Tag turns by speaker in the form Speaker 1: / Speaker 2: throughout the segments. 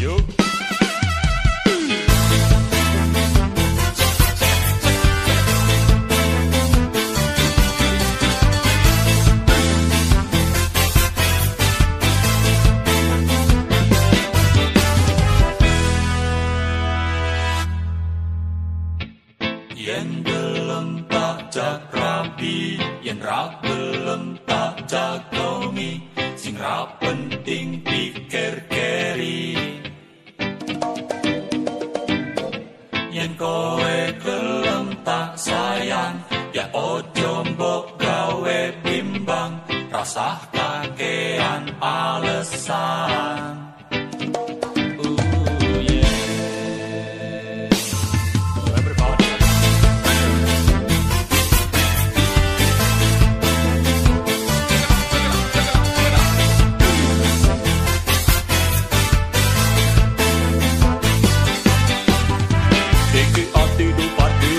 Speaker 1: you.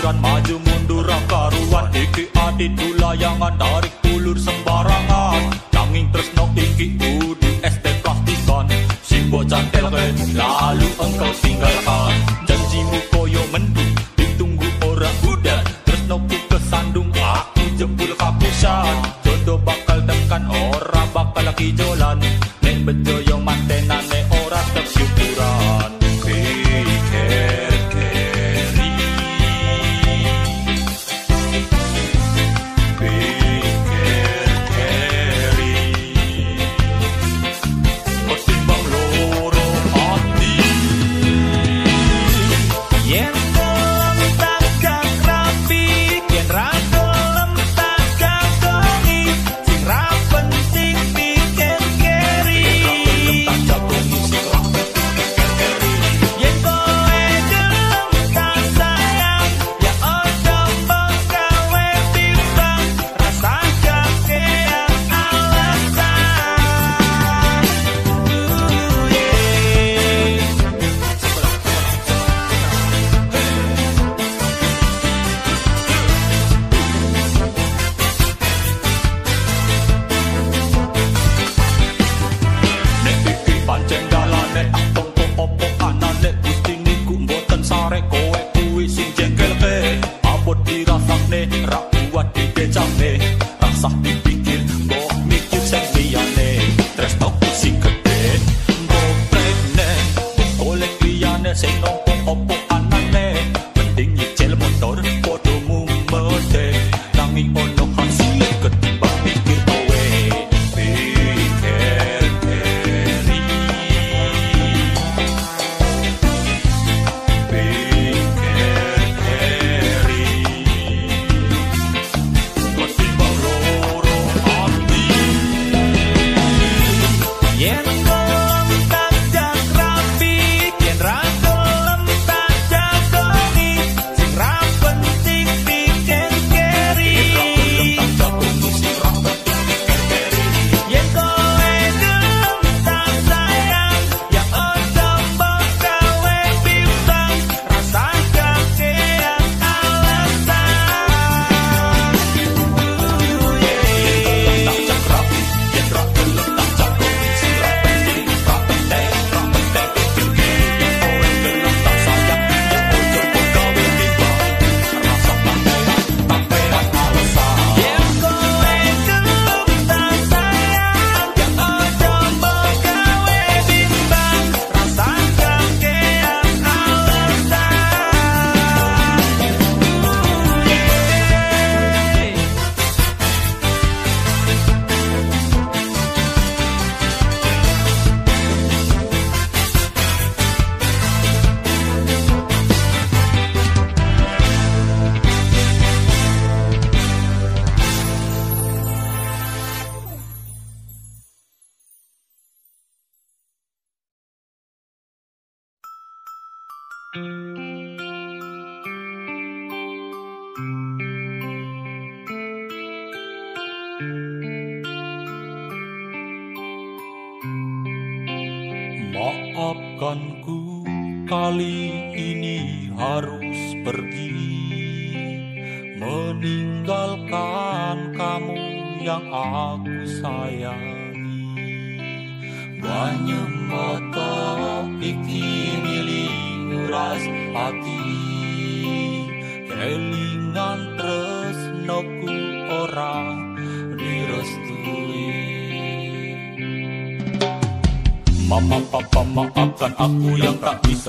Speaker 1: dan maju mundur ra karuan iki adit dulayangan dari kulur sembarangan. Nanging tresno iki kudu ST pastikan si bocah telken lalu engkau tinggalkan. Janjimu koyo mendu ditunggu ora budak tresno ku kesandung aku jempul kapusan. Jodoh bakal tekan ora bakal kijolan nek bejo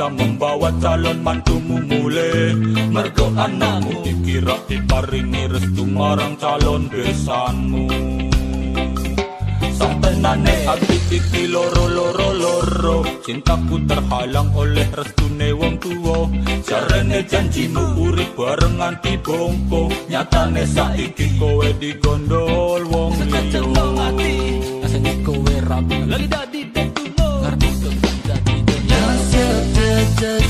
Speaker 1: bisa membawa calon mantumu mule. Mergo anakmu dikira diparingi restu marang calon besanmu Sampenane ati iki loro loro loro. Cintaku terhalang oleh restune wong tuwo Jarene janjimu urip bareng nganti bongko. Nyatane saiki kowe digondol wong
Speaker 2: liyo Kecetong ati, kasenya kowe
Speaker 3: rapi Lagi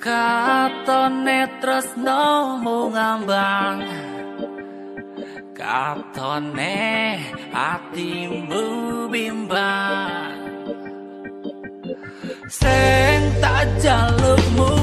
Speaker 2: katone tresno
Speaker 3: mung ngambang. Katone atimu bimbang. Sing tak jalukmu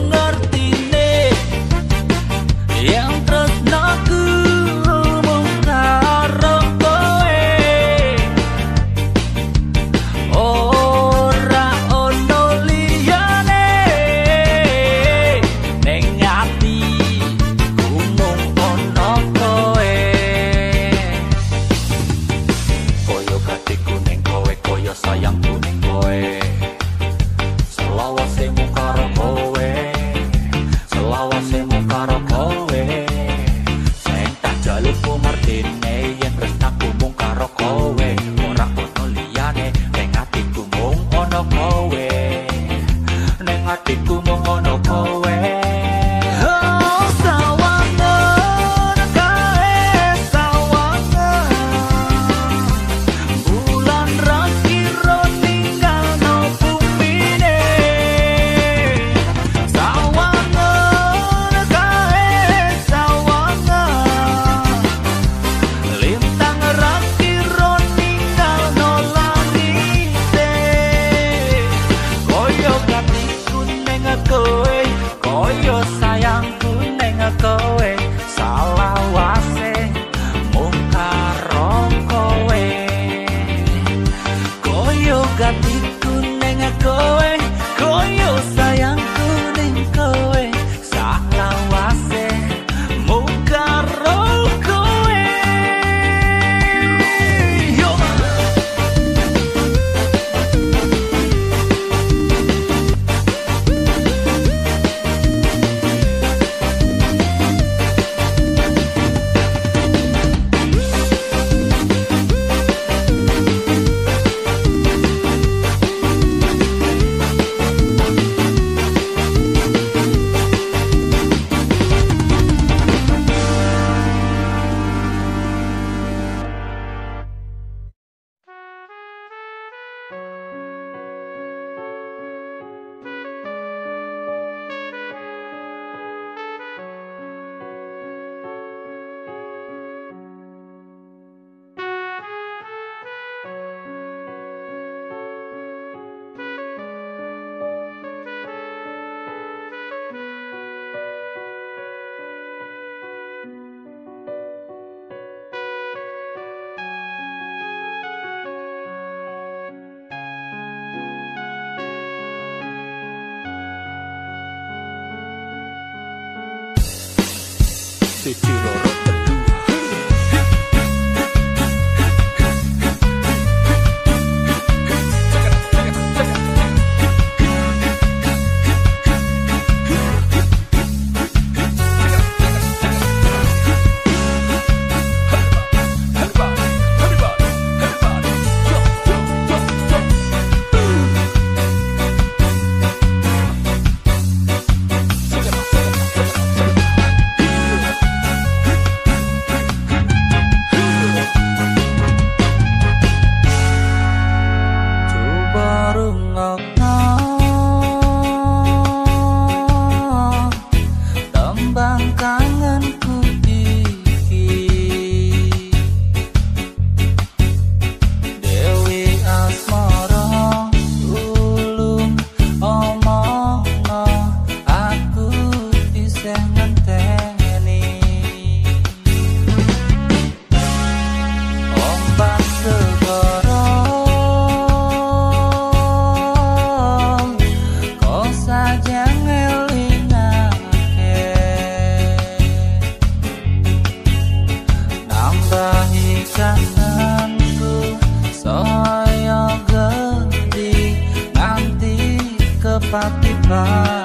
Speaker 3: papipa.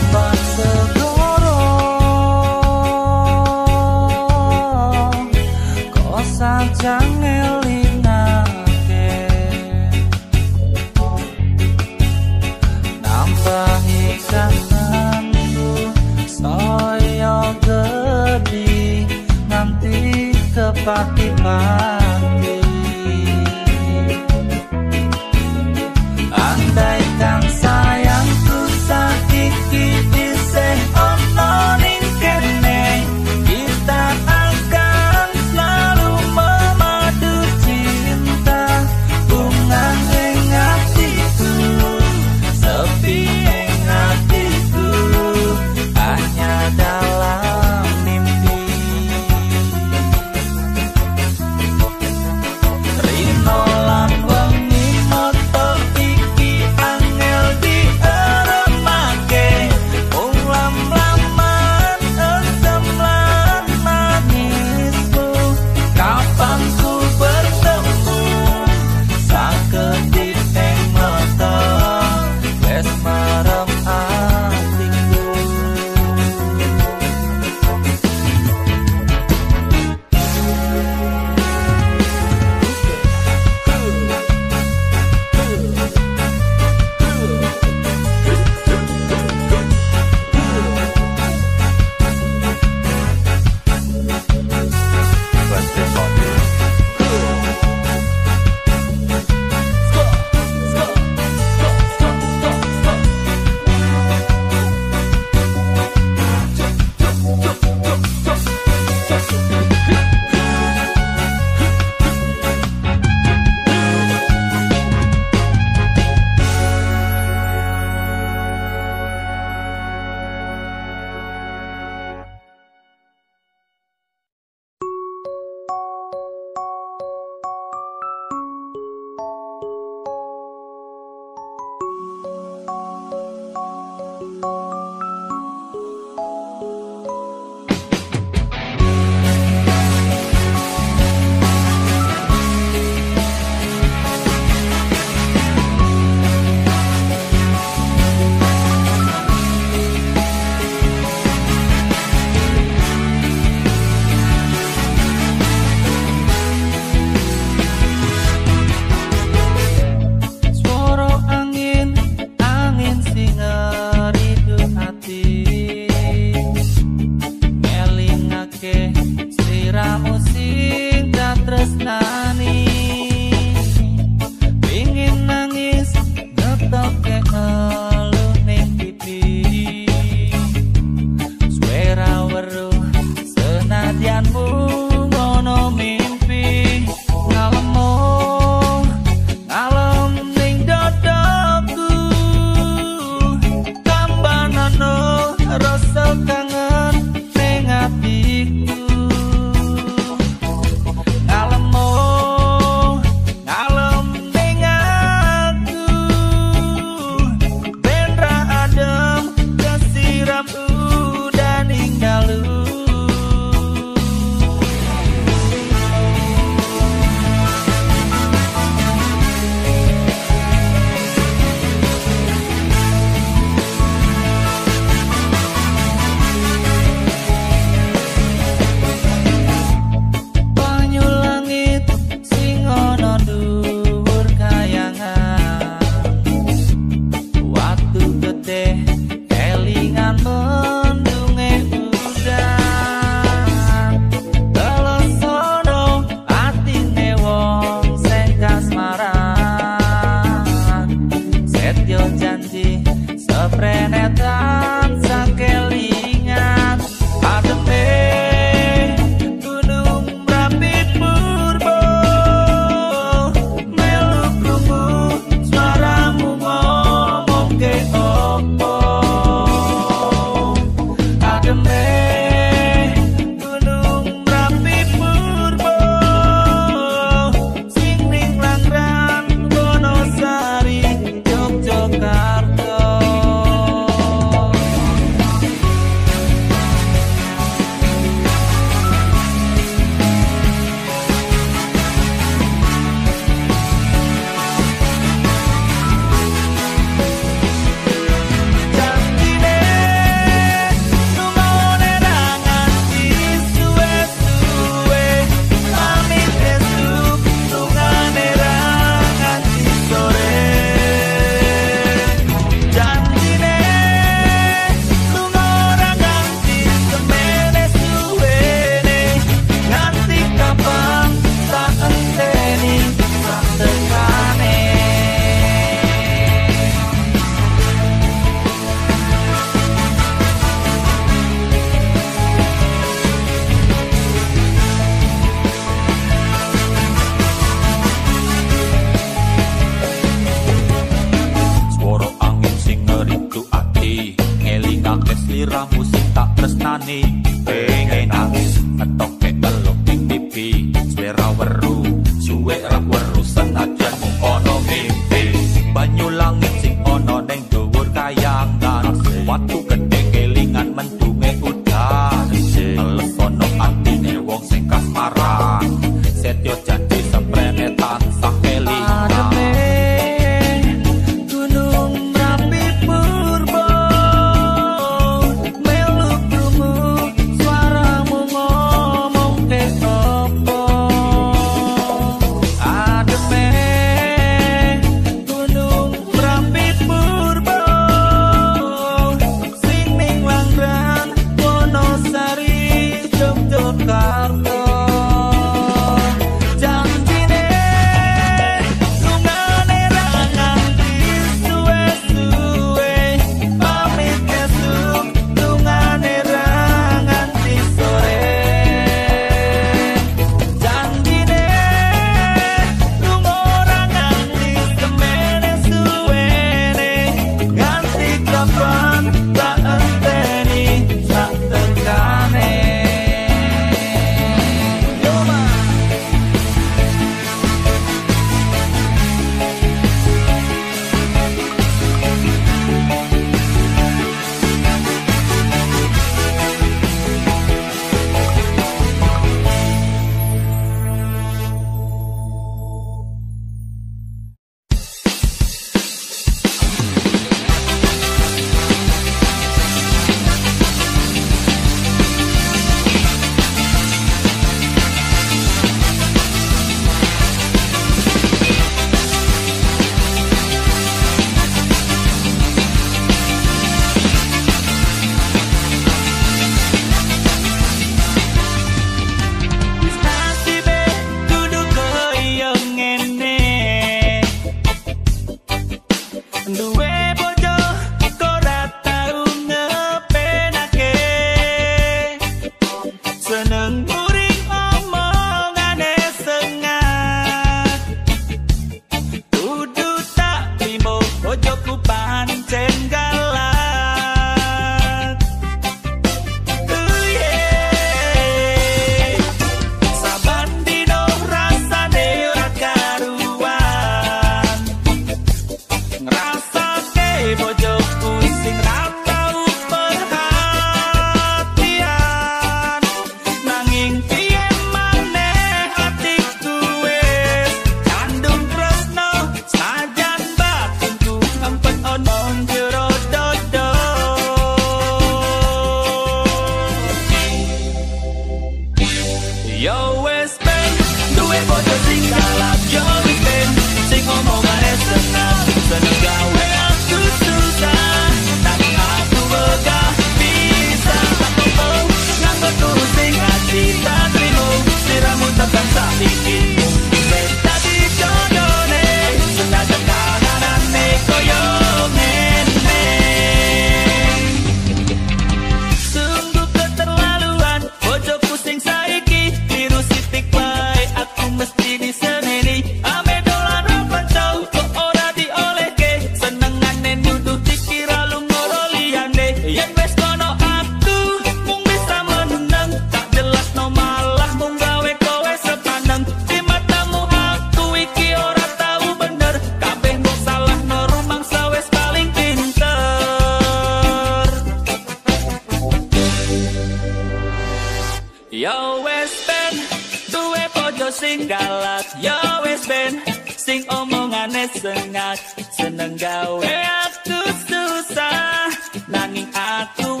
Speaker 3: sing
Speaker 4: dalat. Yo wes ben sing omongane sengat. Seneng gawe aku susah nanging aku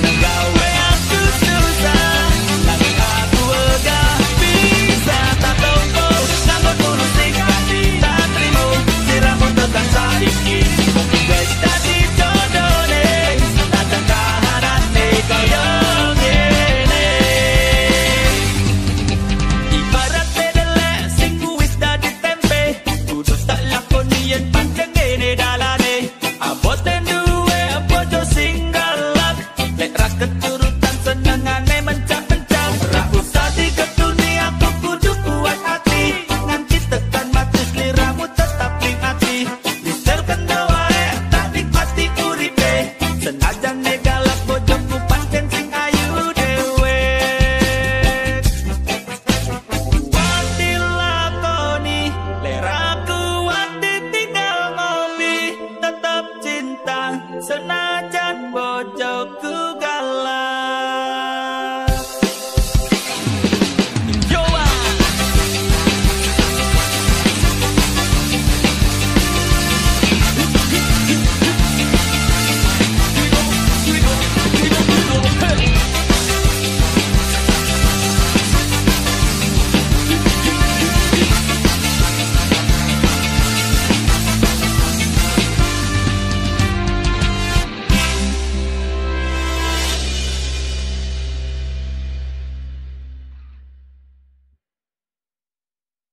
Speaker 4: gonna